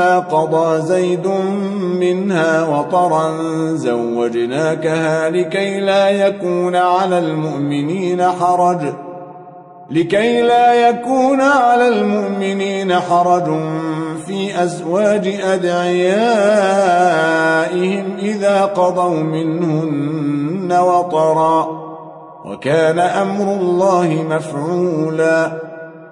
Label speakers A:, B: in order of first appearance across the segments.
A: قضى زيد منها وطرا زوجناكها لكي لا يكون على المؤمنين حرج. لكي لا يكون على المؤمنين حرج في أزواج أدعيائهم إذا قضوا منهن وطرا. وكان أمر الله مفعولا.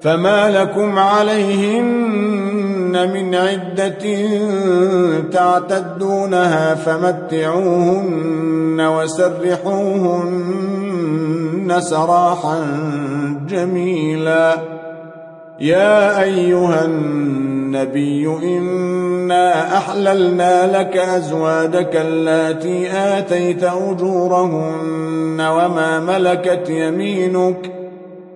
A: فما لكم عليهن من عدة تعتدونها فمتعوهن وسرحوهن سراحا جميلا يا أيها النبي إنا أحللنا لك أزواجك التي آتيت أجورهن وما ملكت يمينك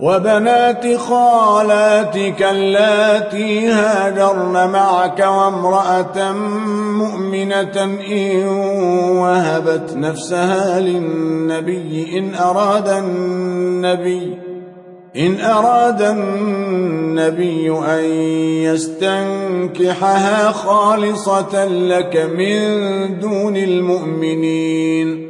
A: وبنات خالاتك اللاتي هاجرن معك وامرأة مؤمنة إن وهبت نفسها للنبي إن أراد النبي إن أراد النبي أن يستنكحها خالصة لك من دون المؤمنين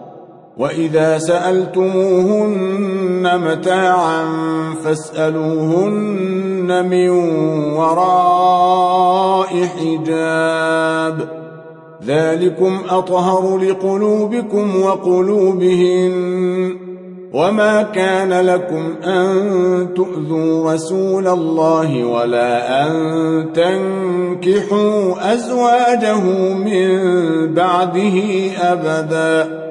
A: وإذا سألتموهن متاعا فاسألوهن من وراء حجاب. ذلكم أطهر لقلوبكم وقلوبهن. وما كان لكم أن تؤذوا رسول الله ولا أن تنكحوا أزواجه من بعده أبدا.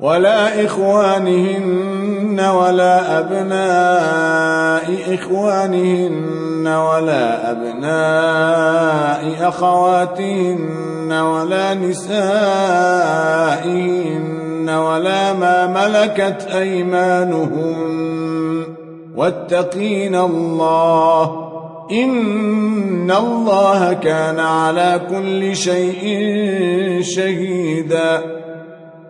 A: ولا إخوانهن ولا أبناء إخوانهن ولا أبناء أخواتهن ولا نسائهن ولا ما ملكت أيمانهم واتقين الله. إن الله كان على كل شيء شهيدا.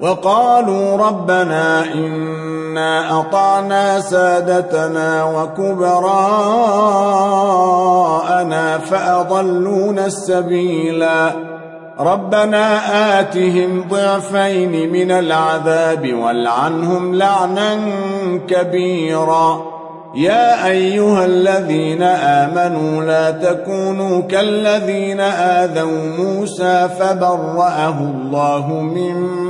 A: وقالوا ربنا إنا أطعنا سادتنا وكبراءنا فأضلونا السبيلا. ربنا آتهم ضعفين من العذاب والعنهم لعنا كبيرا. يا أيها الذين آمنوا لا تكونوا كالذين آذوا موسى فبرأه الله مما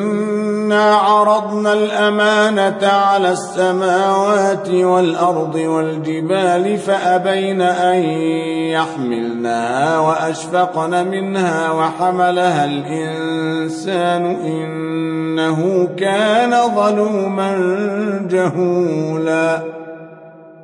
A: عرضنا الأمانة على السماوات والأرض والجبال فأبين أن يحملنها وأشفقن منها وحملها الإنسان إنه كان ظلوما جهولاً.